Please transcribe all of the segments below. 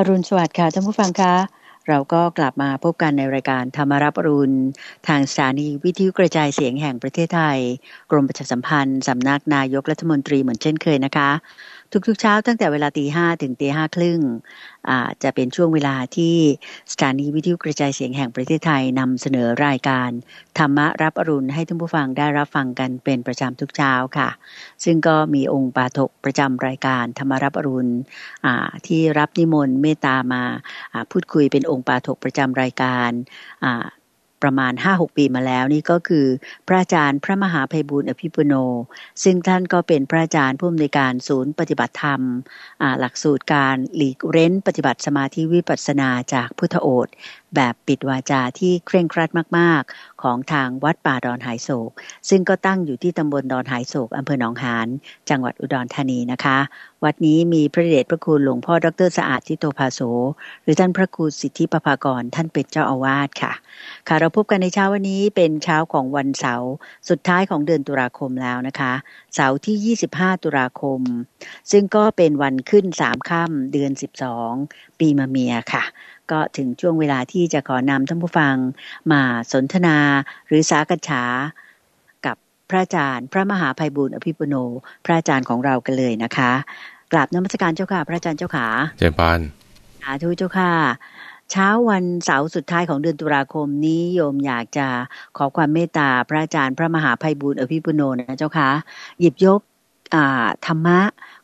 อรุณสวัสดิ์ค่ะท่านผู้ฟังคะเราก็กลับมาพบกันในรายการธรรมรับอรุณ ทางสถานีวิทยุกระจายเสียงแห่งประเทศไทย กรมประชาสัมพันธ์สำนักนายกรัฐมนตรีเหมือนเช่นเคยนะคะ ทุกๆเช้าตั้งแต่เวลาตีห้าถึงตีห้าครึ่งจะเป็นช่วงเวลาที่สถานีวิทยุกระจายเสียงแห่งประเทศไทยนำเสนอรายการ ธรรมรับอรุณให้ท่านผู้ฟังได้รับฟังกันเป็นประจำทุกเช้าค่ะ ซึ่งก็มีองค์ปาถกประจำรายการธรรมรับอรุณที่รับนิมนต์เมตตามาพูดคุยเป็นองค์ปาถกประจำรายการ ประมาณ 5-6 ปีมาแล้วนี่ก็คือ พระอาจารย์พระมหาภัยบุญอภิปุโน ซึ่งท่านก็เป็นพระอาจารย์ผู้อำนวยการศูนย์ปฏิบัติธรรม หลักสูตรการหลีกเร้นปฏิบัติสมาธิวิปัสสนาจากพุทธโอษ แบบปิดวาจาที่เคร่งครัดมาก ๆ ของทางวัดป่าดอนหายโศก ซึ่งก็ตั้งอยู่ที่ตำบลดอนหายโศกอำเภอหนองหานจังหวัดอุดรธานีนะคะ วัดนี้มีพระเดชพระคุณหลวงพ่อดรสะอาดทิโตภาโส หรือท่านพระครูสิทธิปภากรท่านเป็นเจ้าอาวาสค่ะ ค่ะเราพบกันในเช้าวันนี้เป็นเช้าของวันเสาร์สุดท้ายของเดือนตุลาคมแล้วนะคะ เสาร์ที่ 25 ตุลาคม ซึ่งก็เป็นวันขึ้นสามค่ำเดือน 12 ปีมะเมียค่ะ ก็ถึงช่วงเวลาที่จะขอนำท่านผู้ฟังมาสนทนาหรือสากฉากับพระอาจารย์ พระมหาภัยบุญอภิปุโน พระอาจารย์ของเรากันเลยนะคะกราบนมัสการเจ้าค่ะ พระอาจารย์เจ้าขาเจริญพรสาธุเจ้าค่ะเช้าวันเสาร์สุดท้ายของเดือนตุลาคมนี้โยมอยากจะขอความเมตตาพระอาจารย์พระมหาภัยบุญอภิปุโนนะเจ้าค่ะหยิบยกธรรมะ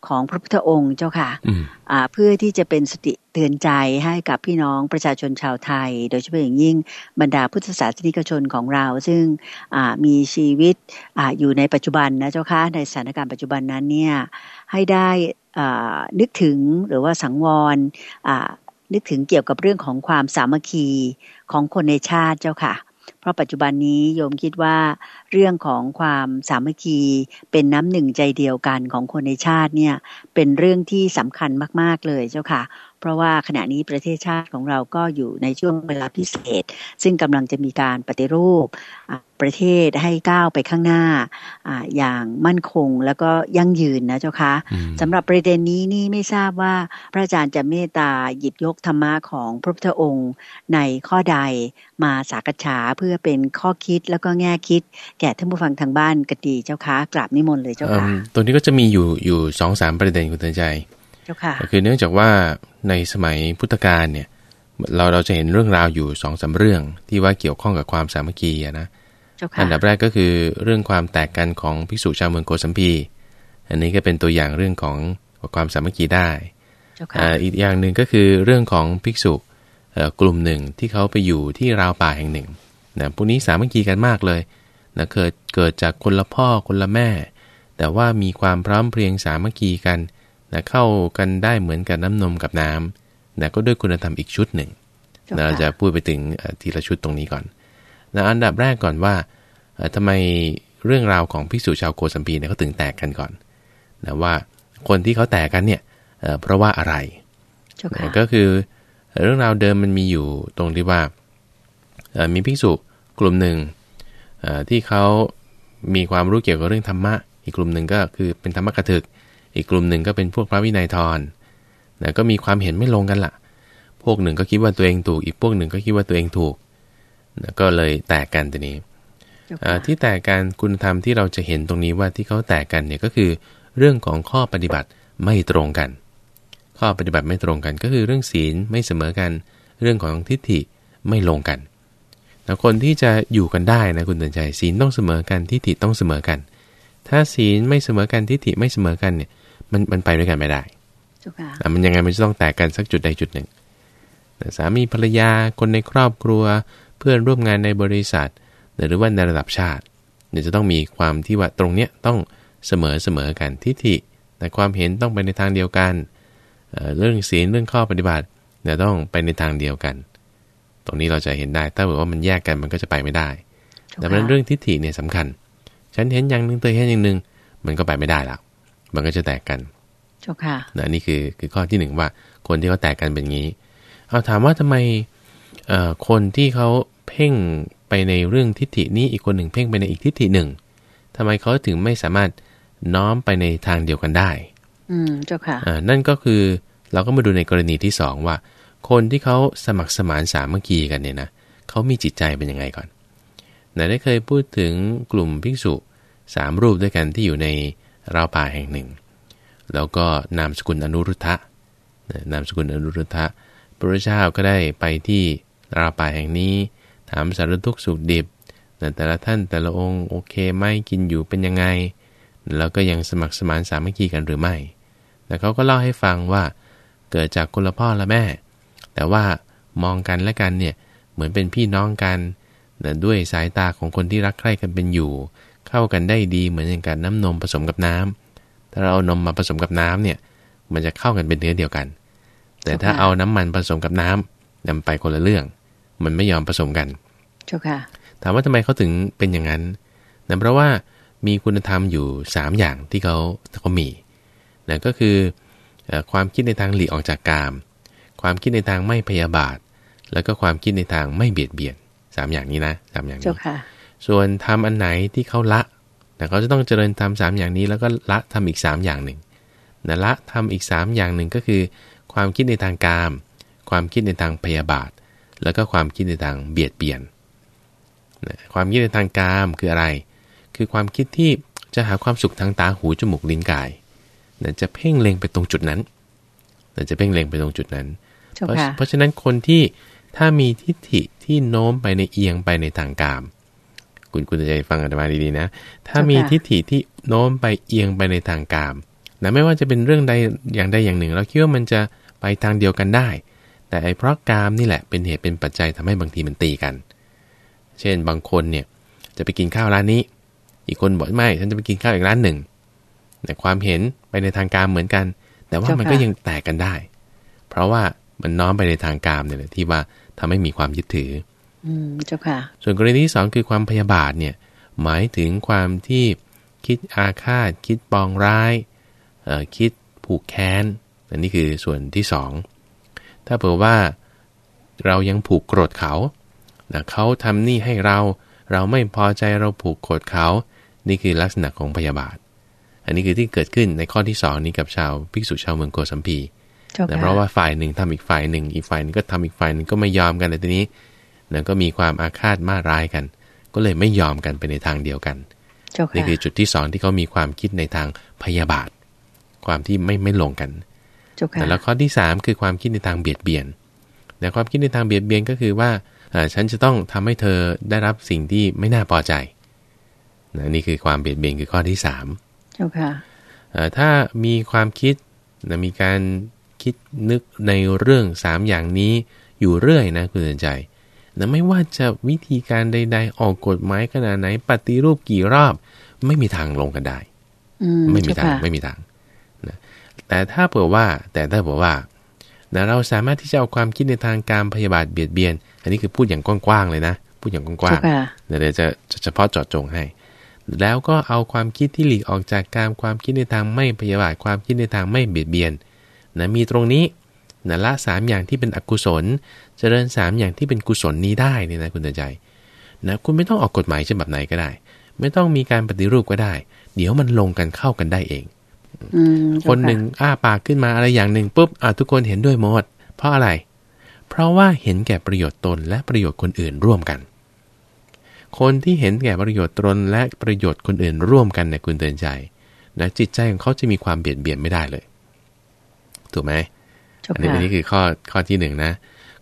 ของพระพุทธองค์เจ้าค่ะเพื่อที่จะเป็นสติเตือนใจให้กับพี่น้องประชาชนชาวไทย โดยเฉพาะอย่างยิ่งบรรดาพุทธศาสนิกชนของเรา ซึ่งมีชีวิตออยู่ในปัจจุบันนะเจ้าค่ะในสถานการณ์ปัจจุบันนั้นเนี่ยให้ได้นึกถึงหรือว่าสังวรนึกถึงเกี่ยวกับเรื่องของความสามัคคีของคนในชาติเจ้าค่ะ เพราะปัจจุบันนี้โยมคิดว่า เรื่องของความสามัคคีเป็นน้ำหนึ่งใจเดียวกันของคนในชาติเนี่ย เป็นเรื่องที่สำคัญมาก ๆเลยเจ้าค่ะ เพราะว่าขณะนี้ประเทศชาติของเราก็อยู่ในช่วงเวลาพิเศษ ซึ่งกำลังจะมีการปฏิรูปประเทศให้ก้าวไปข้างหน้าออย่างมั่นคงแล้วก็ยั่งยืนนะเจ้าคะสำหรับประเด็นนี้นี่ไม่ทราบว่าพระอาจารย์จะเมตตาหยิบยกธรรมะของพระพุทธองค์ในข้อใดมาสักษาเพื่อเป็นข้อคิดแล้วก็แง่คิด แก่ท่านผู้ฟังทางบ้านกดีเจ้าคะกราบนิมนต์เลยเจ้าค่ะตัวนี้ก็จะมีอยู่อยู่สองสามประเด็นคุณเตือนใจเจ้า ค่ะคือเนื่องจากว่าในสมัยพุทธกาลเนี่ยเราเราจะเห็นเรื่องราวอยู่สองสาเรื่องที่ว่าเกี่ยวข้องกับความสามัคคีนะอันดับแรกก็คือเรื่องความแตกกันของภิกษุชาวเมืองโกสัมพี อันนี้ก็เป็นตัวอย่างเรื่องของความสามัคคีได้อีกอย่างหนึ่งก็คือเรื่องของภิกษุกลุ่มหนึ่งที่เขาไปอยู่ที่ราวป่าแห่งหนึ่งนะพวกนี้สามัคคีกันมากเลยนะเกิดเกิดจากคนละพ่อคนละแม่ แต่ว่ามีความพร้อมเพรียงสามัคคีกัน นะเข้ากันได้เหมือนกับน้ำนมกับน้ำนะก็ด้วยคุณธรรมอีกชุดหนึ่งเราจะพูดไปถึงทีละชุดตรงนี้ก่อนนะอันดับแรกก่อนว่าทำไมเรื่องราวของพิสูจชาวโกสัมพีเนี่ยเขาถึงแตกกันก่อนนะว่าคนที่เขาแตกกันเนี่ยเพราะว่าอะไรนะก็คือเรื่องราวเดิมมันมีอยู่ตรงที่ว่ามีภิกษุกลุ่มหนึ่งที่เขามีความรู้เกี่ยวกับเรื่องธรรมะ อีกกลุ่มหนึ่งก็คือเป็นธรรมะกถึก อีกกลุ่มหนึ่งก็เป็นพวกพระวินัยทรนะก็มีความเห็นไม่ลงกันละ่ะ พวกหนึ่งก็คิดว่าตัวเองถูก อีกพวกหนึ่งก็คิดว่าตัวเองถูกนะก็เลยแตกกันตัวนี้ที่แตกกันคุณธรรมที่เราจะเห็นตรงนี้ว่าที่เขาแตกกันเนี่ยก็คือ เรื่องของข้อปฏิบัติไม่ตรงกัน ข้อปฏิบัติไม่ตรงกัน ก็คือเรื่องศีลไม่เสมอกัน เรื่องของทิฏฐิไม่ลงกันแต่คนที่จะอยู่กันได้นะคุณเตือนใจศีลต้องเสมอกันทิฏฐิต้องเสมอกัน ถ้าศีลไม่เสมอกันทิฏฐิไม่เสมอกันเนี่ย มันมันไปด้วยกันไม่ได้มันยังไงมันจะต้องแตกกันสักจุดใดจุดหนึ่งสามีภรรยาคนในครอบครัว เพื่อนร่วมงานในบริษัท หรือว่าในระดับชาติเนี่ยจะต้องมีความที่ว่าตรงเนี้ยต้องเสมอเสมอกันทิฏฐิแต่ความเห็นต้องไปในทางเดียวกันเรื่องศีลเรื่องข้อปฏิบัติเนี่ยต้องไปในทางเดียวกัน ตรงนี้เราจะเห็นได้ ถ้าบอกว่ามันแยกกันมันก็จะไปไม่ได้แต่เรื่องทิฏฐิเนี่ยสำคัญ ฉันเห็นอย่างหนึ่งเธอเห็นอย่างหนึ่งมันก็ไปไม่ได้แล้ว มันก็จะแตกกันจ้าค่ะนะนี่คือคือข้อที่หนึ่งว่าคนที่เขาแตกกันเป็นงี้เอาถามว่าทำไมคนที่เขาเพ่งไปในเรื่องทิฏฐินี้อีกคนหนึ่งเพ่งไปในอีกทิฏฐิหนึ่งทำไมเขาถึงไม่สามารถน้อมไปในทางเดียวกันได้ อืมเจ้าค่ะอ่านั่นก็คือเราก็มาดูในกรณีที่สองว่า คนที่เขาสมัครสมานสามัคคีกันเนี่ยนะเขามีจิตใจเป็นยังไงก่อนไหนได้เคยพูดถึงกลุ่มภิกษุสามรูปด้วยกันที่อยู่ใน ราวป่าแห่งหนึ่ง แล้วก็นามสกุลอนุรุทธะนามสกุลอนุรุทธะพระเจ้าก็ได้ไปที่ราวป่าแห่งนี้ ถามสารทุกสุขดิบแต่ละท่านแต่ละองค์โอเคไหมกินอยู่เป็นยังไง แล้วก็ยังสมัครสมานสามัคคีกันหรือไม่ แต่เขาก็เล่าให้ฟังว่าเกิดจากคนละพ่อละแม่ แต่ว่ามองกันและกันเนี่ยเหมือนเป็นพี่น้องกันด้วยสายตาของคนที่รักใคร่กันเป็นอยู่ เข้ากันได้ดีเหมือนอย่างการน้ำนมผสมกับน้ำถ้าเราเอานมมาผสมกับน้ำเนี่ย มันจะเข้ากันเป็นเนื้อเดียวกัน แต่ถ้าเอาน้ำมันผสมกับน้ำนำไปคนละเรื่อง มันไม่ยอมผสมกันเจ้าค่ะถามว่าทำไมเขาถึงเป็นอย่างนั้นนะเพราะว่ามีคุณธรรมอยู่ 3 อย่างที่เขาเขามีนะก็คือความคิดในทางหลีกออกจากกาม ความคิดในทางไม่พยาบาท แล้วก็ความคิดในทางไม่เบียดเบียนสามอย่างนี้นะสามอย่างนี้ ส่วนทำอันไหนที่เขาละนะเขาจะต้องเจริญทำสามอย่างนี้ แล้วก็ละทำอีก 3 อย่างหนึ่งนะละทำอีก 3 อย่างหนึ่งก็คือ ความคิดในทางกามความคิดในทางพยาบาท แล้วก็ความคิดในทางเบียดเบียนความคิดในทางกามคืออะไร คือความคิดที่จะหาความสุขทางตาหูจมูกลิ้นกายนะจะเพ่งเล็งไปตรงจุดนั้นนะจะเพ่งเล็งไปตรงจุดนั้น เพราะเพราะฉะนั้นคนที่ถ้ามีทิฏฐิที่โน้มไปในเอียงไปในทางกาม คุณคุณจะฟังอาตมาดีๆนะ ถ้ามีทิฏฐิที่โน้มไปเอียงไปในทางกามนะไม่ว่าจะเป็นเรื่องใดอย่างใดอย่างหนึ่ง เราคิดว่ามันจะไปทางเดียวกันได้ แต่ไอ้เพราะกามนี่แหละเป็นเหตุเป็นปัจจัยทำให้บางทีมันตีกัน เช่นบางคนเนี่ยจะไปกินข้าวร้านนี้ อีกคนบอกไม่ฉันจะไปกินข้าวอีกร้านหนึ่งแต่ความเห็นไปในทางการเหมือนกัน แต่ว่ามันก็ยังแตกกันได้ เพราะว่ามันน้อมไปในทางการเนี่ยที่ว่าทำให้มีความยึดถือ อืมเจ้าค่ะ ส่วนกรณีที่สองคือความพยาบาทเนี่ย หมายถึงความที่คิดอาฆาต คิดปองร้ายคิดผูกแค้นอันนี้คือส่วนที่สองถ้าเผื่อว่าเรายังผูกโกรธเขานะเขาทำนี่ให้เรา เราไม่พอใจเราผูกโกรธเขา นี่คือลักษณะของพยาบาท อันนี้คือที่เกิดขึ้นในข้อที่สองนี้กับชาวภิกษุชาวเมืองโกสัมพีแต่เพราะว่าฝ่ายหนึ่งทำอีกฝ่ายหนึ่ง อีกฝ่ายนึงก็ทำอีกฝ่ายหนึ่งก็ไม่ยอมกันในทีนี้ นั่นก็มีความอาฆาตมาร้ายกัน ก็เลยไม่ยอมกันไปในทางเดียวกันนี่คือจุดที่สองที่เขามีความคิดในทางพยาบาท ความที่ไม่ไม่ลงกันแต่แล้วข้อที่สามคือความคิดในทางเบียดเบียนแต่ความคิดในทางเบียดเบียนก็คือว่าฉันจะต้องทำให้เธอได้รับสิ่งที่ไม่น่าพอใจนะนี่คือความเบียดเบียนคือข้อที่สามเจ้าค่ะถ้ามีความคิดนะมีการคิดนึกในเรื่องสามอย่างนี้อยู่เรื่อยนะคุณสนใจ นะไม่ว่าจะวิธีการใด ๆ ออกกฎหมายขนาดไหน ปฏิรูปกี่รอบ ไม่มีทางลงกันได้ไม่มีทางไม่มีทางนะแต่ถ้าเผื่อว่าแต่ถ้าเผื่อว่านะเราสามารถที่จะเอาความคิดในทางการพยาบาทเบียดเบียน อันนี้คือพูดอย่างกว้างๆเลยนะ พูดอย่างกว้างๆเดี๋ยวจะเฉพาะเจาะจงให้ แล้วก็เอาความคิดที่หลีกออกจากการความคิดในทางไม่พยาบาทความคิดในทางไม่เบียดเบียนนะมีตรงนี้นะละสามอย่างที่เป็นอกุศล เจริญสามอย่างที่เป็นกุศลนี้ได้นี่นะคุณตาใจนะคุณไม่ต้องออกกฎหมายฉบับไหนก็ได้ ไม่ต้องมีการปฏิรูปก็ได้ เดี๋ยวมันลงกันเข้ากันได้เองคนหนึ่งอ้าปากขึ้นมาอะไรอย่างหนึ่งปุ๊บอ่าทุกคนเห็นด้วยหมด เพราะอะไร เพราะว่าเห็นแก่ประโยชน์ตนและประโยชน์คนอื่นร่วมกัน คนที่เห็นแก่ประโยชน์ตนและประโยชน์คนอื่นร่วมกันเนี่ยคุณเตือนใจนะจิตใจของเขาจะมีความเบียดเบียนไม่ได้เลย ถูกไหมอันนี้อันนี้คือข้อข้อที่หนึ่งนะ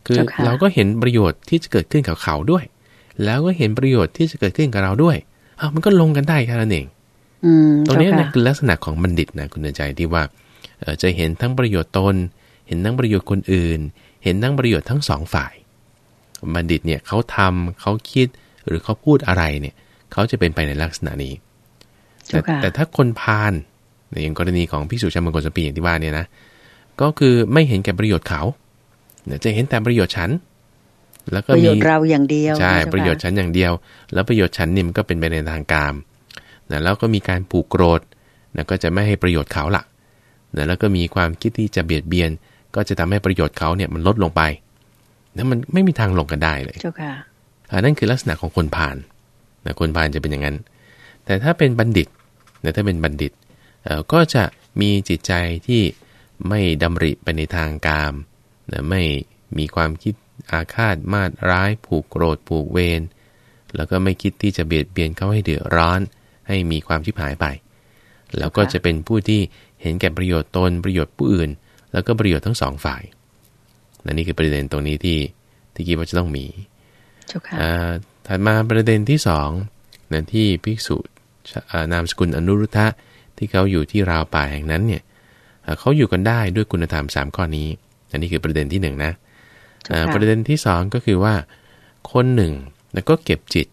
คือเราก็เห็นประโยชน์ที่จะเกิดขึ้นกับเขาด้วย แล้วก็เห็นประโยชน์ที่จะเกิดขึ้นกับเราด้วยอ้าวมันก็ลงกันได้แค่นั้นเองตรงนี้นะคือลักษณะของบัณฑิตนะคุณเตือนใจที่ว่าจะเห็นทั้งประโยชน์ตน เห็นทั้งประโยชน์คนอื่น เห็นทั้งประโยชน์ทั้งสองฝ่าย บัณฑิตเนี่ยเขาทำเขาคิดหรือเขาพูดอะไรเนี่ยเขาจะเป็นไปในลักษณะนี้ แต่แต่ถ้าคนพาลอย่างกรณีของพิสุชามังกรสปีอย่างที่ว่าเนี่ยนะก็คือไม่เห็นแก่ประโยชน์เขา เนี่ยจะเห็นแต่ประโยชน์ฉัน แล้วก็มีประโยชน์เราอย่างเดียวใช่ประโยชน์ฉันอย่างเดียว แล้วประโยชน์ฉันนี่มันก็เป็นไปในทางกามนะแล้วก็มีการผูกโกรธนะก็จะไม่ให้ประโยชน์เขาละนะแล้วก็มีความคิดที่จะเบียดเบียน ก็จะทำให้ประโยชน์เขาเนี่ยมันลดลงไปแล้วมันไม่มีทางลงกันได้เลยเจ้าค่ะนั่นคือลักษณะของคนผ่านนะคนผ่านจะเป็นอย่างนั้น แต่ถ้าเป็นบัณฑิตนะถ้าเป็นบัณฑิตก็จะมีจิตใจที่ไม่ดำริไปในทางกาม นะไม่มีความคิดอาฆาตมาดร้ายผูกโกรธผูกเวรแล้วก็ไม่คิดที่จะเบียดเบียนเขาให้เดือดร้อน ให้มีความชิบหายไป แล้วก็จะเป็นผู้ที่เห็นแก่ประโยชน์ตนประโยชน์ผู้อื่น แล้วก็ประโยชน์ทั้งสองฝ่ายนนี่คือประเด็นตรงนี้ที่ที่คิดว่าจะต้องมีถัดมาประเด็นที่สองนั่นที่ภิกษุนามสกุลอนุรุทธะที่เขาอยู่ที่ราวป่าแห่งนั้นเนี่ยเขาอยู่กันได้ด้วยคุณธรรม3ข้อนี้ อันนี้คือประเด็นที่1นนะประเด็นที่2ก็คือว่า คนหนึ่งแล้วก็เก็บจิต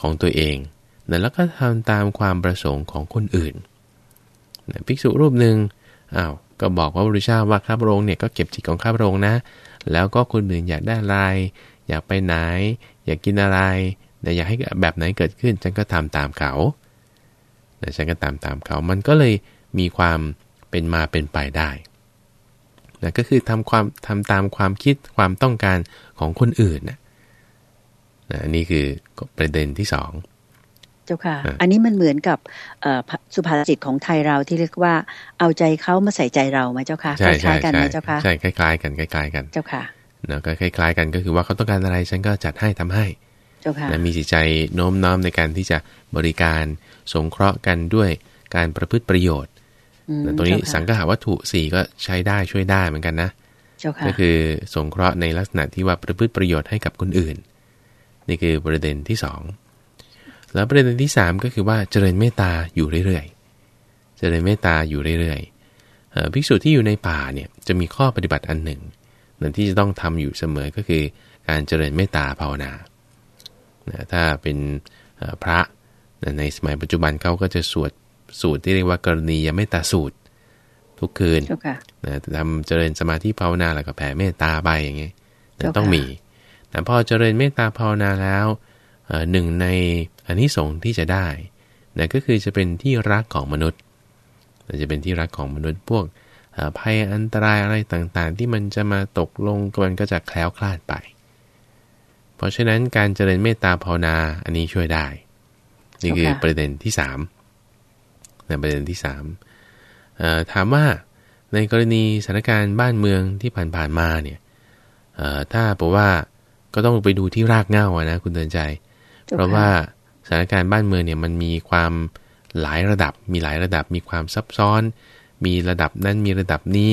ของตัวเองแล้วก็ทำตามความประสงค์ของคนอื่นภิกษุรูปหนึ่งอ้าวก็บอกว่าบริชาว่าข้าพระองค์เนี่ยก็เก็บจิตของข้าพระองค์นะ แล้วก็คนอื่นอยากได้อะไร อยากไปไหน อยากกินอะไรแต่อยากให้แบบไหนเกิดขึ้น ฉันก็ทำตามเขาแต่ฉันก็ตามตามเขา มันก็เลยมีความเป็นมาเป็นไปได้ นะก็คือทำความทำตามความคิดความต้องการของคนอื่นนะนะอันนี้คือประเด็นที่สองเจ้าค่ะ อันนี้มันเหมือนกับสุภาษิตของไทยเราที่เรียกว่า เอาใจเขามาใส่ใจเราไหมเจ้าค่ะคล้ายกันไหมเจ้าค่ะใช่คล้ายๆกันคล้ายๆกันเจ้าค่ะนะก็คล้ายๆกันก็คือว่าเขาต้องการอะไรฉันก็จัดให้ทำให้เจ้าค่ะมีจิตใจโน้มน้อมในการที่จะบริการสงเคราะห์กันด้วยการประพฤติประโยชน์ ตรงนี้สังฆาวัตถุสี่ก็ใช้ได้ช่วยได้เหมือนกันนะก็คือสงเคราะห์ในลักษณะที่ว่าประพฤติประโยชน์ให้กับคนอื่น นี่คือประเด็นที่สองแล้วประเด็นที่สามก็คือว่าเจริญเมตตาอยู่เรื่อยๆ เจริญเมตตาอยู่เรื่อยๆภิกษุที่อยู่ในป่าเนี่ยจะมีข้อปฏิบัติอันหนึ่งนั่นที่จะต้องทำอยู่เสมอก็คือการเจริญเมตตาภาวนา ถ้าเป็นพระในสมัยปัจจุบันเขาก็จะสวด สูตรที่เรียกว่ากรณียเมตตาสูตร ทุกคืนนะทำเจริญสมาธิภาวนาแล้วก็แผ่เมตตาไปอย่างเงี้ยต้องมีแต่พอเจริญเมตตาภาวนาแล้วหนึ่งในอันนี้สงที่จะได้นะก็คือจะเป็นที่รักของมนุษย์จะเป็นที่รักของมนุษย์พวกภัยอันตรายอะไรต่างๆ ที่มันจะมาตกลงกันก็จะแคล้วคลาดไป เพราะฉะนั้นการเจริญเมตตาภาวนาอันนี้ช่วยได้ นี่คือประเด็นที่สาม ในประเด็นที่สามถามว่าในกรณีสถานการณ์บ้านเมืองที่ผ่านๆมาเนี่ยถ้าบอกว่าก็ต้องไปดูที่รากเหง้านะคุณเตือนใจ เพราะว่าสถานการณ์บ้านเมืองเนี่ยมันมีความหลายระดับ มีหลายระดับ มีความซับซ้อน มีระดับนั้นมีระดับนี้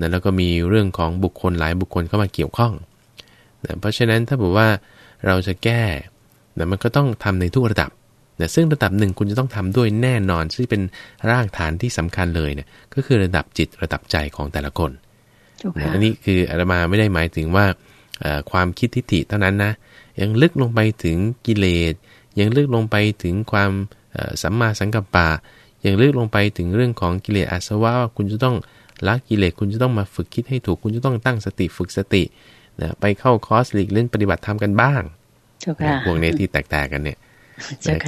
นะแล้วก็มีเรื่องของบุคคลหลายบุคคลเข้ามาเกี่ยวข้องนะเพราะฉะนั้นถ้าบอกว่าเราจะแก้นะมันก็ต้องทำในทุกระดับ นะซึ่งระดับหนึ่งคุณจะต้องทำด้วยแน่นอน ซึ่งเป็นรากฐานที่สำคัญเลยเนี่ยก็คือระดับจิตระดับใจของแต่ละคนนะอันนี้คืออาตมาไม่ได้หมายถึงว่าความคิดทิฏฐิเท่านั้นนะยังลึกลงไปถึงกิเลสยังลึกลงไปถึงความสัมมาสังกัปปะยังลึกลงไปถึงเรื่องของกิเลสอาสวะว่าคุณจะต้องละกิเลสคุณจะต้องมาฝึกคิดให้ถูกคุณจะต้องตั้งสติฝึกสตินะไปเข้าคอร์สหลีกเล่นปฏิบัติธรรมกันบ้างพวกนี้ที่แตกๆกันเนี่ย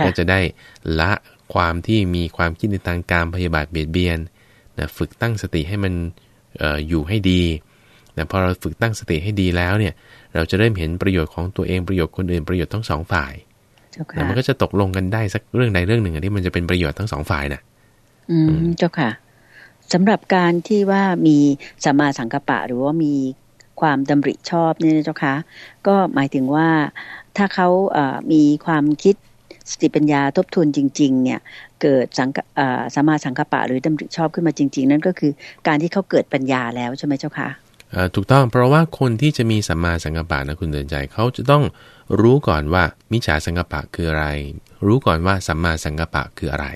ก็จะได้ละความที่มีความคิดในทางการพยาบาทเบียดเบียนนะฝึกตั้งสติให้มันออยู่ให้ดีนะพอเราฝึกตั้งสติให้ดีแล้วเนี่ย เราจะเริ่มเห็นประโยชน์ของตัวเองประโยชน์คนอื่นประโยชน์ทั้งสองฝ่ายนะมันก็จะตกลงกันได้สักเรื่องใดเรื่องหนึ่งที่มันจะเป็นประโยชน์ทั้งสองฝ่ายนะอืมเจ้าค่ะสำหรับการที่ว่ามีสัมมาสังกัปปะ หรือว่ามีความดำริชอบเนี่ยเจ้าค่ะก็หมายถึงว่าถ้าเขาเมีความคิด สติปัญญาทบทวนจริง ๆ เนี่ยเกิดสังสมาสังคปะหรือดำริชอบขึ้นมาจริง ๆ นั่นก็คือการที่เขาเกิดปัญญาแล้วใช่ไหมเจ้าคะถูกต้องเพราะว่าคนที่จะมีสัมมาสังกัปปะนะคุณเดินใจเขาจะต้องรู้ก่อนว่ามิจฉาสังกัปปะคืออะไร รู้ก่อนว่าสัมมาสังกัปปะคืออะไร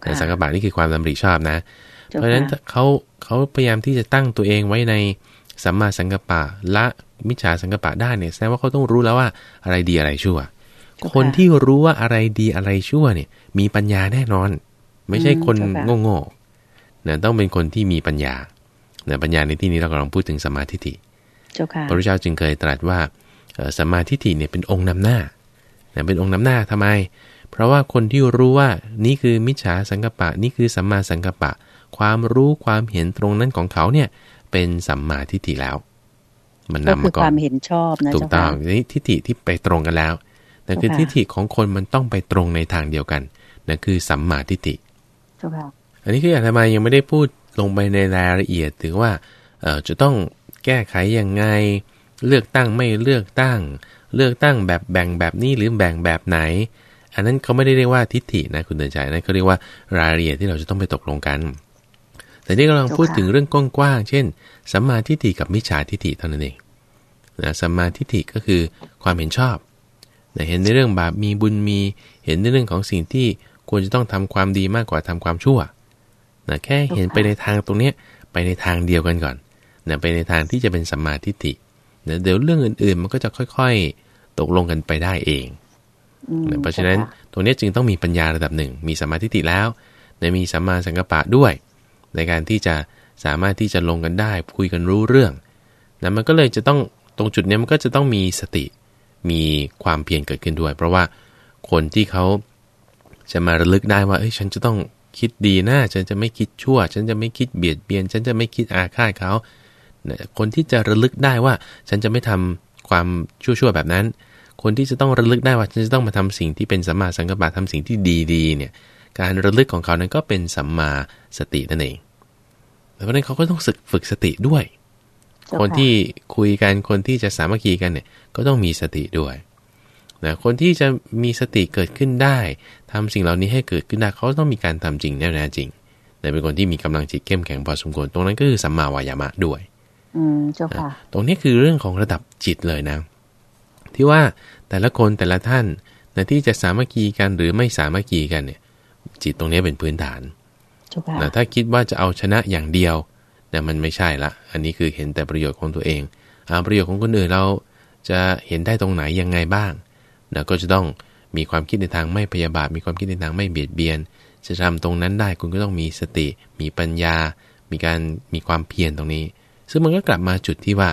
แต่สังกัปปะนี่คือความดำริชอบนะ เพราะฉะนั้นเขาเขาพยายามที่จะตั้งตัวเองไว้ในสัมมาสังกัปปะละมิจฉาสังกัปปะได้เนี่ยแสดงว่าเขาต้องรู้แล้วว่าอะไรดีอะไรชั่ว คนที่รู้ว่าอะไรดีอะไรชั่วเนี่ย มีปัญญาแน่นอน ไม่ใช่คนโง่ๆเนี่ยต้องเป็นคนที่มีปัญญาเนี่ยปัญญาในที่นี้เรากำลังพูดถึงสมาธิฏฐิพระพุทธเจ้าจึงเคยตรัสว่าสมาธิฏฐิเนี่ยเป็นองค์นำหน้าเนี่ยเป็นองค์นำหน้าทำไม เพราะว่าคนที่รู้ว่านี่คือมิจฉาสังกปะ นี่คือสัมมาสังกปะ ความรู้ความเห็นตรงนั้นของเขาเนี่ย เป็นสัมมาทิฏฐิแล้ว มันนำมาก่อนความเห็นชอบนะถูกต้องนี่ทิฏฐิที่ไปตรงกันแล้ว แต่คือทิฏฐิของคนมันต้องไปตรงในทางเดียวกันนั่นคือสัมมาทิฏฐิอันนี้คืออาตมายังไม่ได้พูดลงไปในรายละเอียดถึงว่าเออจะต้องแก้ไขยังไง เลือกตั้งไม่เลือกตั้ง เลือกตั้งแบบแบ่งแบบนี้หรือแบ่งแบบไหน อันนั้นเขาไม่ได้เรียกว่าทิฏฐินะคุณเตือนใจนั่นเขาเรียกว่ารายละเอียดที่เราจะต้องไปตกลงกัน แต่นี่กำลังพูดถึงเรื่องกว้างๆเช่นสัมมาทิฏฐิกับมิจฉาทิฏฐิเท่านั้นเองนะสัมมาทิฏฐิก็คือความเห็นชอบนะ เห็นในเรื่องบาปมีบุญมี เห็นในเรื่องของสิ่งที่ควรจะต้องทำความดีมากกว่าทำความชั่วนะแค่เห็นไปในทางตรงเนี้ยไปในทางเดียวกันก่อนนะไปในทางที่จะเป็นสัมมาทิฏฐินะเดี๋ยวเรื่องอื่นๆ มันก็จะค่อยๆ ตกลงกันไปได้เองนะเพราะฉะนั้นตรงนี้จึงต้องมีปัญญาระดับหนึ่ง มีสัมมาทิฏฐิแล้วนะมีสัมมาสังกัปปะด้วย ในการที่จะสามารถที่จะลงกันได้ คุยกันรู้เรื่องนะมันก็เลยจะต้องตรงจุดนี้มันก็จะต้องมีสติ มีความเพียรเกิดขึ้นด้วย เพราะว่าคนที่เขาจะมาระลึกได้ว่าเอ้ยฉันจะต้องคิดดีนะฉันจะไม่คิดชั่ว ฉันจะไม่คิดเบียดเบียน ฉันจะไม่คิดอาฆาตเขาคนที่จะระลึกได้ว่า ฉันจะไม่ทำความชั่วๆแบบนั้น คนที่จะต้องระลึกได้ว่าฉันจะต้องมาทำสิ่งที่เป็นสัมมาสังกัปปะทำสิ่งที่ดีๆเนี่ยการระลึกของเขานั้นก็เป็นสัมมาสตินั่นเองเพราะนั้นเขาก็ต้องฝึกฝึกสติด้วย คนที่คุยกันคนที่จะสามัคคีกันเนี่ยก็ต้องมีสติด้วยนะคนที่จะมีสติเกิดขึ้นได้ทำสิ่งเหล่านี้ให้เกิดขึ้นได้เขาต้องมีการทำจริงแน่จริงแต่เป็นคนที่มีกำลังจิตเข้มแข็งพอสมควรตรงนั้นก็คือสัมมาวายามะด้วย อืมเจ้าค่ะ ตรงนี้คือเรื่องของระดับจิตเลยนะ ที่ว่าแต่ละคนแต่ละท่านนะที่จะสามัคคีกันหรือไม่สามัคคีกันเนี่ย จิตตรงนี้เป็นพื้นฐานนะถ้าคิดว่าจะเอาชนะอย่างเดียว นะมันไม่ใช่ละ อันนี้คือเห็นแต่ประโยชน์ของตัวเองอาประโยชน์ของคนอื่นเราจะเห็นได้ตรงไหนยังไงบ้างนะก็จะต้องมีความคิดในทางไม่พยาบาท มีความคิดในทางไม่เบียดเบียน จะทำตรงนั้นได้คุณก็ต้องมีสติ มีปัญญา มีการมีความเพียรตรงนี้ ซึ่งมันก็กลับมาจุดที่ว่า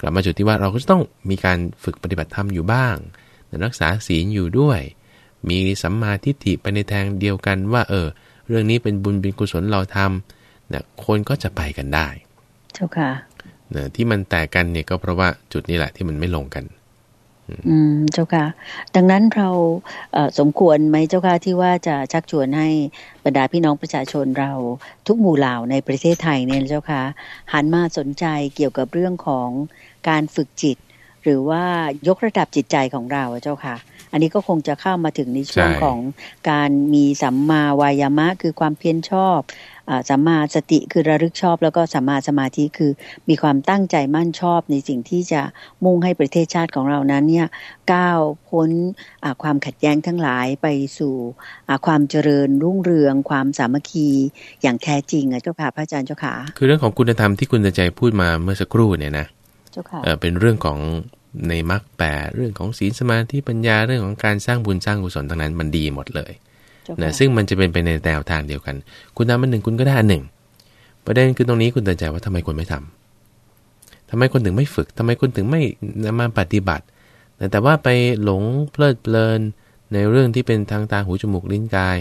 กลับมาจุดที่ว่าเราก็จะต้องมีการฝึกปฏิบัติธรรมอยู่บ้าง รักษาศีลอยู่ด้วย มีสัมมาทิฏฐิไปในทางเดียวกันว่า เออ เรื่องนี้เป็นบุญเป็นกุศลเราทำ นะคนก็จะไปกันได้ เจ้าค่ะนะที่มันแตกกันเนี่ยก็เพราะว่าจุดนี้แหละที่มันไม่ลงกัน อืมเจ้าค่ะ ดังนั้นเราสมควรไหมเจ้าค่ะที่ว่าจะชักชวนให้บรรดาพี่น้องประชาชนเราทุกหมู่เหล่าในประเทศไทยเนี่ยเจ้าค่ะหันมาสนใจเกี่ยวกับเรื่องของการฝึกจิต หรือว่ายกระดับจิตใจของเราเจ้าค่ะอันนี้ก็คงจะเข้ามาถึงในช่วงของการมีสัมมาวายามะคือความเพียรชอบ สัมมาสติคือระลึกชอบ แล้วก็สัมมาสมาธิคือมีความตั้งใจมั่นชอบในสิ่งที่จะมุ่งให้ประเทศชาติของเรานั้นเนี่ยก้าวพ้นความขัดแย้งทั้งหลายไปสู่ความเจริญรุ่งเรือง ความสามัคคีอย่างแท้จริงอะเจ้าค่ะพระอาจารย์เจ้าค่ะคือเรื่องของคุณธรรมที่คุณใจพูดมาเมื่อสักครู่เนี่ยนะเจ้าค่ะเป็นเรื่องของในมรรคแปดเรื่องของศีลสมาธิปัญญาเรื่องของการสร้างบุญสร้างกุศลทั้งนั้นมันดีหมดเลย นะซึ่งมันจะเป็นไปในแนวทางเดียวกัน คุณทำอันหนึ่งคุณก็ได้อันหนึ่ง ประเด็นคือตรงนี้คุณตัดใจว่าทำไมคนไม่ทำทำไมคนถึงไม่ฝึกทำไมคนถึงไม่มาปฏิบัติ แต่ว่าไปหลงเพลิดเพลินในเรื่องที่เป็นทางตาหูจมูกลิ้นกาย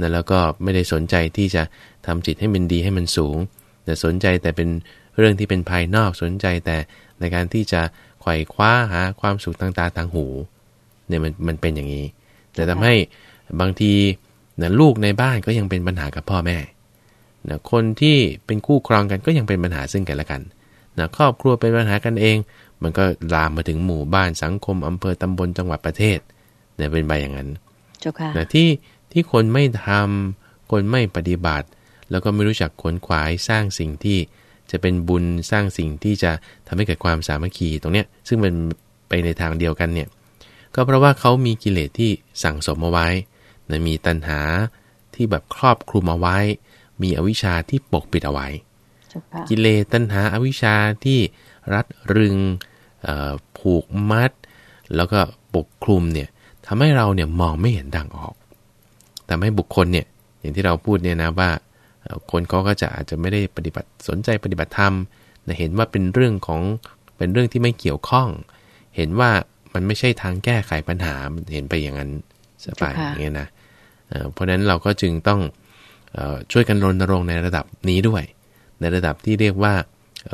นะแล้วก็ไม่ได้สนใจที่จะทำจิตให้มันดีให้มันสูง แต่สนใจแต่เป็นเรื่องที่เป็นภายนอกสนใจแต่ในการที่จะไขว่คว้าหาความสุขทางตาทางหูเนี่ยมันมันเป็นอย่างนี้ แต่ทำให้ บางทีนะลูกในบ้านก็ยังเป็นปัญหากับพ่อแม่นะคนที่เป็นคู่ครองกันก็ยังเป็นปัญหาซึ่งกันและกันนะครอบครัวเป็นปัญหากันเอง มันก็ลามมาถึงหมู่บ้านสังคมอำเภอตำบลจังหวัดประเทศเนี่ยเป็นไปอย่างนั้นนะที่ที่คนไม่ทำคนไม่ปฏิบัติ แล้วก็ไม่รู้จักขนขวายสร้างสิ่งที่จะเป็นบุญสร้างสิ่งที่จะทำให้เกิดความสามัคคีตรงเนี้ยซึ่งมันไปในทางเดียวกันเนี่ยก็เพราะว่าเขามีกิเลสที่สั่งสมเอาไว้ นะมีตัณหาที่แบบครอบคลุมเอาไว้ มีอวิชชาที่ปกปิดเอาไว้ กิเลสตัณหาอาวิชชาที่รัดรึงผูกมัด แล้วก็ปกคลุมเนี่ยทำให้เราเนี่ยมองไม่เห็นดังออกแต่ให้บุคคลเนี่ยอย่างที่เราพูดเนี่ยนะว่าคนเขาก็จะอาจจะไม่ได้ปฏิบัติสนใจปฏิบัติธรรมเห็นว่าเป็นเรื่องของเป็นเรื่องที่ไม่เกี่ยวข้อง เห็นว่ามันไม่ใช่ทางแก้ไขปัญหาเห็นไปอย่างนั้น สบายอย่างเงี้ยนะเพราะฉะนั้นเราก็จึงต้องช่วยกันรณรงค์ในระดับนี้ด้วย ในระดับที่เรียกว่า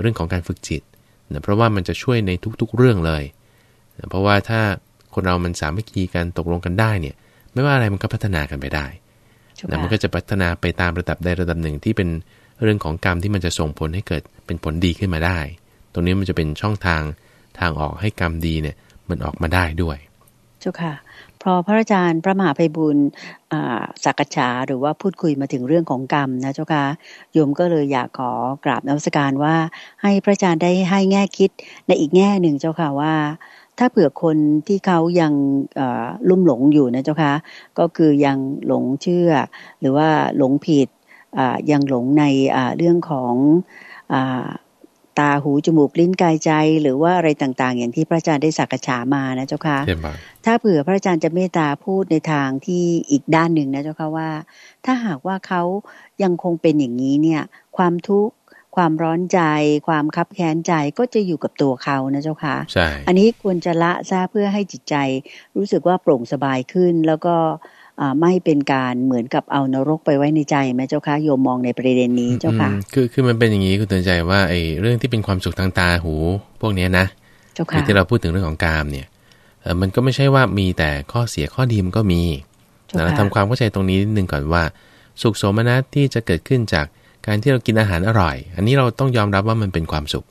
เรื่องของการฝึกจิตนะเพราะว่ามันจะช่วยในทุกๆเรื่องเลยนะเพราะว่าถ้าคนเรามันสามัคคีกันตกลงกันได้เนี่ยไม่ว่าอะไรมันก็พัฒนากันไปได้นะมันก็จะพัฒนาไปตามระดับใดระดับหนึ่งที่เป็นเรื่องของกรรมที่มันจะส่งผลให้เกิดเป็นผลดีขึ้นมาได้ ตรงนี้มันจะเป็นช่องทางทางออกให้กรรมดีเนี่ยมันออกมาได้ด้วยเจ้าค่ะ พอพระอาจารย์พระมหาไพบุญสักษาหรือว่าพูดคุยมาถึงเรื่องของกรรมนะเจ้าค่ะโยมก็เลยอยากขอกราบนมัสการว่าให้พระอาจารย์ได้ให้แง่คิดในอีกแง่หนึ่งเจ้าค่ะว่า ถ้าเผื่อคนที่เขายังลุ่มหลงอยู่นะเจ้าค่ะก็คือยังหลงเชื่อ หรือว่าหลงผิดยังหลงในเรื่องของ ตาหูจมูกลิ้นกายใจ หรือว่าอะไรต่างๆ อย่างที่พระอาจารย์ได้สักษามานะเจ้าค่ะถ้าเผื่อพระอาจารย์จะเมตตาพูดในทางที่อีกด้านหนึ่งนะเจ้าค่ะว่า ถ้าหากว่าเขายังคงเป็นอย่างนี้เนี่ย ความทุกข์ความร้อนใจ ความคับแค้นใจก็จะอยู่กับตัวเขานะเจ้าค่ะใช่อันนี้ควรจะละซะเพื่อให้จิตใจ รู้สึกว่าโปร่งสบายขึ้นแล้วก็ ไม่เป็นการเหมือนกับเอานรกไปไว้ในใจไหมเจ้าคะโยมมองในประเด็นนี้เจ้าค่ะคือคือมันเป็นอย่างนี้คุณเตือนใจว่าไอ้เรื่องที่เป็นความสุขทางตาหู พวกนี้นะที่เราพูดถึงเรื่องของกามเนี่ยมันก็ไม่ใช่ว่ามีแต่ข้อเสียข้อดีมันก็มีเราทำความเข้าใจตรงนี้นิดนึงก่อนว่า สุขโสมนัสที่จะเกิดขึ้นจากการที่เรากินอาหารอร่อย อันนี้เราต้องยอมรับว่ามันเป็นความสุข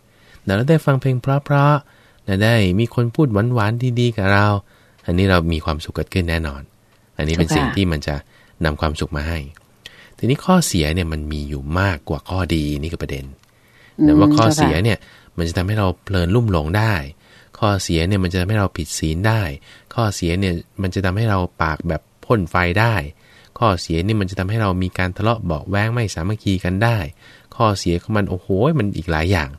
เราได้ฟังเพลงเพราะๆได้มีคนพูดหวานๆดีๆกับเรา อันนี้เรามีความสุขเกิดขึ้นแน่นอนอั นนี้เป็นสิ่งที่มันจะนำความสุขมาให้ ทีนี้ข้อเสียเนี่ยมันมีอยู่มากกว่าข้อดีนี่คือประเด็นแต่ว่าข้อเสียเนี่ยมันจะทำให้เราเพลินลุ่มหลงได้ ข้อเสียเนี่ยมันจะทำให้เราผิดศีลได้ ข้อเสียเนี่ยมันจะทำให้เราปากแบบพ่นไฟได้ ข้อเสียนี่มันจะทำให้เรามีการทะเลาะเบาแวงไม่สามัคคีกันได้ ข้อเสียของมันโอ้โหมันอีกหลายอย่าง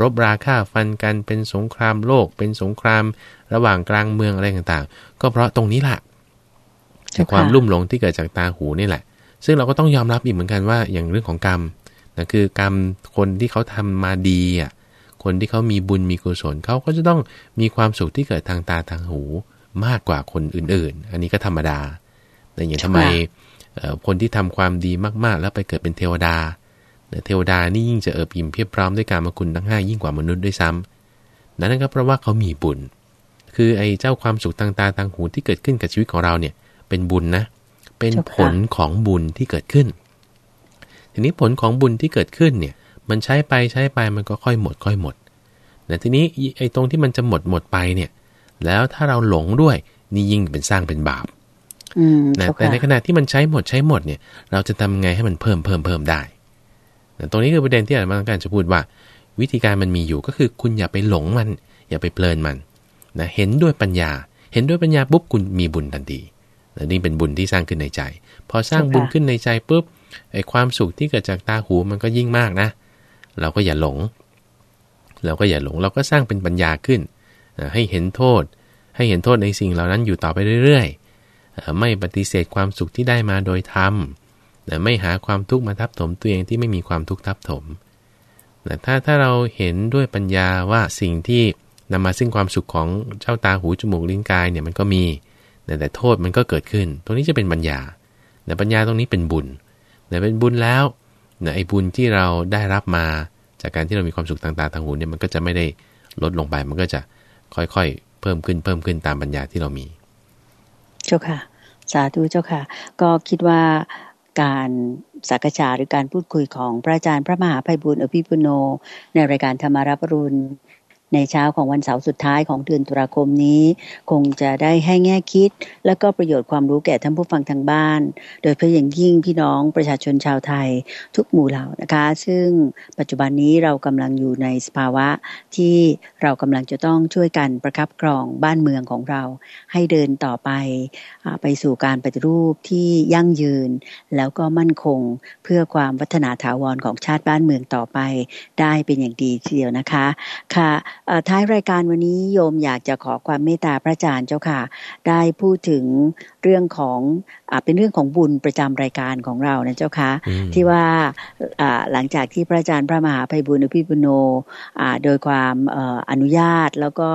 รบราฆ่าฟันกันเป็นสงครามโลก เป็นสงครามระหว่างกลางเมืองอะไรต่างๆ ก็เพราะตรงนี้แหละ จากความลุ่มหลงที่เกิดจากตาหูนี่แหละ ซึ่งเราก็ต้องยอมรับอีกเหมือนกันว่าอย่างเรื่องของกรรมนะคือกรรมคนที่เขาทำมาดีอะคนที่เขามีบุญมีกุศลเขาก็จะต้องมีความสุขที่เกิดทางตาทางหูมากกว่าคนอื่นๆ อันนี้ก็ธรรมดาแต่อย่างทำไมคนที่ทำความดีมากๆ แล้วไปเกิดเป็นเทวดาเทวดานี่ยิ่งจะเอิบอิ่มเพียบพร้อมด้วยการมคุณทั้ง5ยิ่งกว่ามนุษย์ด้วยซ้ำนั่นก็เพราะว่าเขามีบุญ คือไอ้เจ้าความสุขทางตาทางหูที่เกิดขึ้นกับชีวิตของเราเนี่ย เป็นบุญนะ เป็นผลของบุญที่เกิดขึ้น ทีนี้ผลของบุญที่เกิดขึ้นเนี่ย มันใช้ไปใช้ไปมันก็ค่อยหมด ค่อยหมดแต่ทีนี้ไอ้ตรงที่มันจะหมดหมดไปเนี่ย แล้วถ้าเราหลงด้วยนี่ยิ่งเป็นสร้างเป็นบาปนะแต่ในขณะที่มันใช้หมดใช้หมดเนี่ย เราจะทำไงให้มันเพิ่มเพิ่มเพิ่มได้ตรงนี้คือประเด็นที่อาจารย์ต้องการจะพูดว่า วิธีการมันมีอยู่ก็คือคุณอย่าไปหลงมัน อย่าไปเพลินมันนะเห็นด้วยปัญญา เห็นด้วยปัญญาปุ๊บคุณมีบุญทันที นี่เป็นบุญที่สร้างขึ้นในใจ พอสร้างบุญขึ้นในใจปุ๊บไอ้ความสุขที่เกิดจากตาหูมันก็ยิ่งมากนะ เราก็อย่าหลง เราก็อย่าหลง เราก็สร้างเป็นปัญญาขึ้น ให้เห็นโทษ ให้เห็นโทษในสิ่งเหล่านั้นอยู่ต่อไปเรื่อยๆ ไม่ปฏิเสธความสุขที่ได้มาโดยธรรมไม่หาความทุกข์มาทับถมตัวเองที่ไม่มีความทุกข์ทับถมถ้าถ้าเราเห็นด้วยปัญญาว่าสิ่งที่นำมาซึ่งความสุขของเจ้าตาหูจมูกลิ้นกายเนี่ยมันก็มี แต่โทษมันก็เกิดขึ้น ตรงนี้จะเป็นปัญญาแต่ปัญญาตรงนี้เป็นบุญแต่เป็นบุญแล้วไอ้บุญที่เราได้รับมาจากการที่เรามีความสุขทางตาทางหูเนี่ยมันก็จะไม่ได้ลดลงไป มันก็จะค่อยๆ เพิ่มขึ้นเพิ่มขึ้นตามปัญญาที่เรามี เจ้าค่ะ สาธุเจ้าค่ะ ก็คิดว่าการสักษาหรือการพูดคุยของพระอาจารย์พระมหาภัยบุญอภิปุโน ในรายการธรรมารับรุณ ในเช้าของวันเสาร์สุดท้ายของเดือนตุลาคมนี้ คงจะได้ให้แง่คิด และก็ประโยชน์ความรู้แก่ท่านผู้ฟังทางบ้าน โดยเฉพาะอย่างยิ่งพี่น้องประชาชนชาวไทยทุกหมู่เหล่านะคะ ซึ่งปัจจุบันนี้เรากำลังอยู่ในสภาวะที่เรากำลังจะต้องช่วยกันประคับกรองบ้านเมืองของเรา ให้เดินต่อไปไปสู่การปฏิรูปที่ยั่งยืน แล้วก็มั่นคงเพื่อความพัฒนาถาวรของชาติบ้านเมืองต่อไป ได้เป็นอย่างดีทีเดียวนะคะค่ะท้ายรายการวันนี้โยมอยากจะขอความเมตตาพระอาจารย์เจ้าค่ะ ได้พูดถึงเรื่องของอเป็นเรื่องของบุญประจำรายการของเรานะเจ้าค่ะที่ว่าหลังจากที่พระอาจารย์พระมหาภัยบุญอภิปุโนโดยความอนุญาตแล้วก็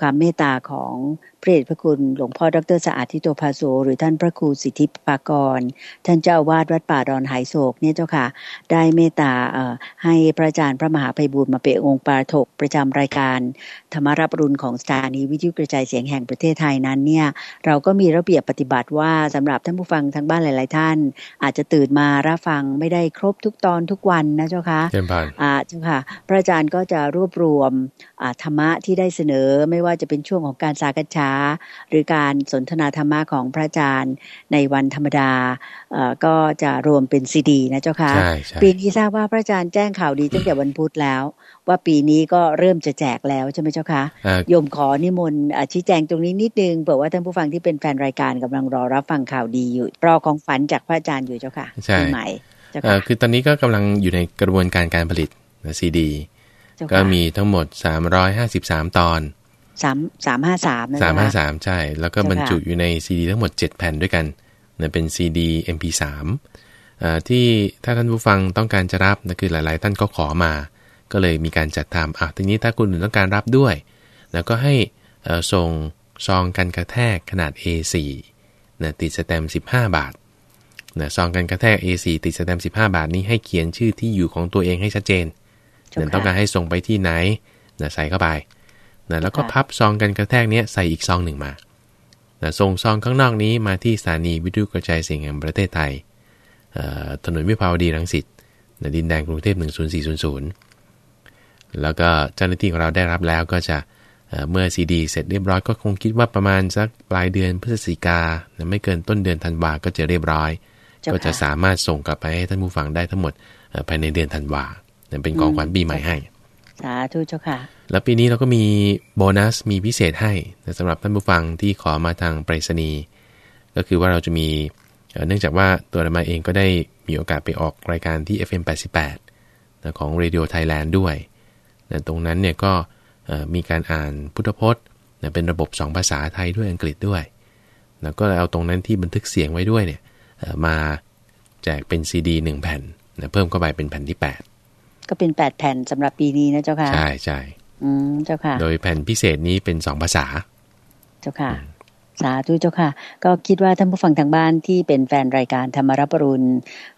ความเมตตาของ พระเดชพระคุณหลวงพ่อดรสะอาดทิโตภาโซหรือท่านพระครูสิทธิปากร ท่านเจ้าวาดวัดป่าดอนหายโศกเนี่ยเจ้าค่ะ ได้เมตตาให้พระอาจารย์พระมหาไพบูลมาเป็นองค์ปาถกประจำรายการ ธรรมรับรุณของสถานีวิทยุกระจายเสียงแห่งประเทศไทยนั้นเนี่ยเราก็มีระเบียบปฏิบัติว่าสำหรับท่านผู้ฟังทางบ้านหลาย ๆ ท่าน อาจจะตื่นมารับฟังไม่ได้ครบทุกตอนทุกวันนะเจ้าค่ะเจ้าอ่าเจ้าค่ะ พระอาจารย์ก็จะรวบรวมธรรมะที่ได้เสนอไม่ว่าจะเป็นช่วงของการสากัช้าหรือการสนทนาธรรมะของพระอาจารย์ในวันธรรมดาก็จะรวมเป็นซีดีนะเจ้าค่ะปีนี้ทราบว่าพระอาจารย์แจ้งข่าวดีตั้งแต่วันพุธแล้ว ว่าปีนี้ก็เริ่มจะแจกแล้วใช่ไหมเจ้าค่ะโยมขอนิมนต์ชี้แจงตรงนี้นิดนึงเผื่อว่าท่านผู้ฟังที่เป็นแฟนรายการกำลังรอรับฟังข่าวดีอยู่ รอของฝันจากพระอาจารย์อยู่เจ้าค่ะปีใหม่คือตอนนี้ก็กำลังอยู่ในกระบวนการการผลิตซีดีก็มีทั้งหมดสามร้อยห้าสิบสามตอน สามสามห้าสามสามห้าสามใช่ แล้วก็บรรจุอยู่ในซีดีทั้งหมดเจ็ดแผ่นด้วยกันเนี่ยเป็นซีดี MP3 ที่ถ้าท่านผู้ฟังต้องการจะรับนะคือหลาย ๆ ท่านก็ขอมา ก็เลยมีการจัดทำอะทีนี้ถ้าคุณต้องการรับด้วย แล้วก็ให้ส่งซองกันกระแทกขนาด A4 นะติดสแตมป์15 บาทนะซองกันกระแทก A4 ติดสแตมป์15 บาทนี้ให้เขียนชื่อที่อยู่ของตัวเองให้ชัดเจนนะต้องการให้ส่งไปที่ไหนนะใส่เข้าไป นะแล้วก็พับซองกันกระแทกเนี้ยใส่อีกซองหนึ่งมานะส่งซองข้างนอกนี้มาที่สถานีวิทยุกระจายเสียงแห่งประเทศไทย ถนนวิภาวดีรังสิตนะดินแดงกรุงเทพ10400 แล้วก็เจ้าหน้าที่ของเราได้รับแล้วก็จะเมื่อซีดีเสร็จเรียบร้อยก็คงคิดว่าประมาณสักปลายเดือนพฤศจิกาไม่เกินต้นเดือนธันวาก็จะเรียบร้อย ก็จะสามารถส่งกลับไปให้ท่านผู้ฟังได้ทั้งหมดภายในเดือนธันวาเป็นกองขวัญปีใหม่ให้ สาธุเจ้าค่ะ แล้วปีนี้เราก็มีโบนัสมีพิเศษให้สำหรับท่านผู้ฟังที่ขอมาทางไปรษณีย์ก็คือว่าเราจะมีเนื่องจากว่าตัวเรามาเองก็ได้มีโอกาสไปออกรายการที่ FM 88ของ Radio Thailand ด้วยตรงนั้นเนี่ยก็มีการอ่านพุทธพจน์เป็นระบบ 2 ภาษาไทยด้วยอังกฤษด้วย แล้วก็เอาตรงนั้นที่บันทึกเสียงไว้ด้วยเนี่ยมาแจกเป็นซีดีหนึ่งแผ่นเพิ่มเข้าไปเป็นแผ่นที่ 8 ก็เป็น 8 แผ่นสำหรับปีนี้นะเจ้าค่ะ ใช่ใช่ อืมเจ้าค่ะ โดยแผ่นพิเศษนี้เป็นสองภาษา เจ้าค่ะ สาธุเจ้าค่ะ ก็คิดว่าท่านผู้ฟังทางบ้านที่เป็นแฟนรายการธรรมรับปรุณ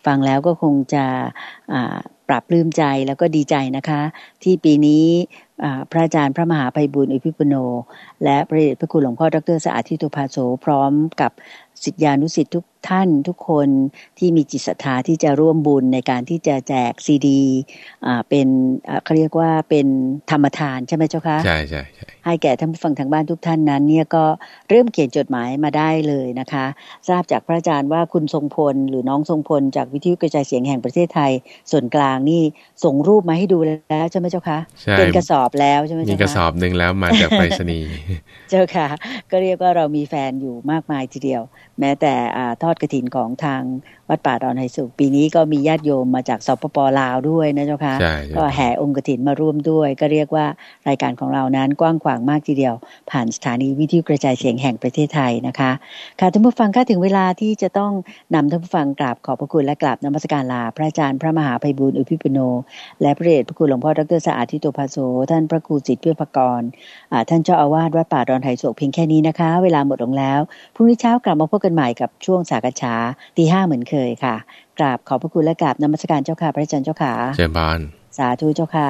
ฟังแล้วก็คงจะปรับปลื้มใจแล้วก็ดีใจนะคะ ที่ปีนี้พระอาจารย์พระมหาภัยบุญอิพิปุโน และพระเดชพระคุณหลวงพ่อดรสะอาดทิตุภาโสพร้อมกับ สิทธิานุสิทธิทุกท่านทุกคนที่มีจิตศรัทธาที่จะร่วมบุญในการที่จะแจกซีดีเป็นเขาเรียกว่าเป็นธรรมทานใช่ไหมเจ้าคะใช่ใช่ใช่ให้แก่ท่านผู้ฟังทางบ้านทุกท่านนั้น เนี่ยก็เริ่มเขียนจดหมายมาได้เลยนะคะ ทราบจากพระอาจารย์ว่าคุณทรงพล หรือน้องทรงพล จากวิทยุกระจายเสียงแห่งประเทศไทย ส่วนกลางนี่ส่งรูปมาให้ดูแล้วใช่ไหมเจ้าคะเป็นกระสอบแล้วใช่ไหมเจ้าคะมีกระสอบหนึ่งแล้วมาจากไปรษณีย์เจ้าค่ะ ก็เรียกว่าเรามีแฟนอยู่มากมายทีเดียวแม้แต่ทอดกระถินของทางวัดป่าดอนไฮสุปีนี้ก็มีญาติโยมมาจากสปปลาวด้วยนะเจ้าค่ะก็แห่องค์กถินมาร่วมด้วย ก็เรียกว่ารายการของเรานั้นกว้างขวางมากทีเดียว ผ่านสถานีวิทยุกระจายเสียงแห่งประเทศไทยนะคะค่ะท่านผู้ฟังค่ะถึงเวลาที่จะต้องนำท่านผู้ฟังกราบขอบพระคุณและกราบนมัสการลา พระอาจารย์พระมหาภัยบุญอุพิปโน และพระเดชพระคุณหลวงพ่อดรสะอาดทิโตภาโสท่านพระครูจิตเพื่อพกรท่านเจ้าอาวาสวัดป่าดอนไฮโศกเพียงแค่นี้นะคะ เวลาหมดลงแล้วพรุ่งนี้เช้ากลับมาพบกันใหม่กับช่วงสากฉาตีห้าเหมือนเคยค่ะ กราบขอบพระคุณและกราบนมัสการเจ้าค่ะ พระอาจารย์เจ้าค่ะเชิญบาน สาธุเจ้าค่ะ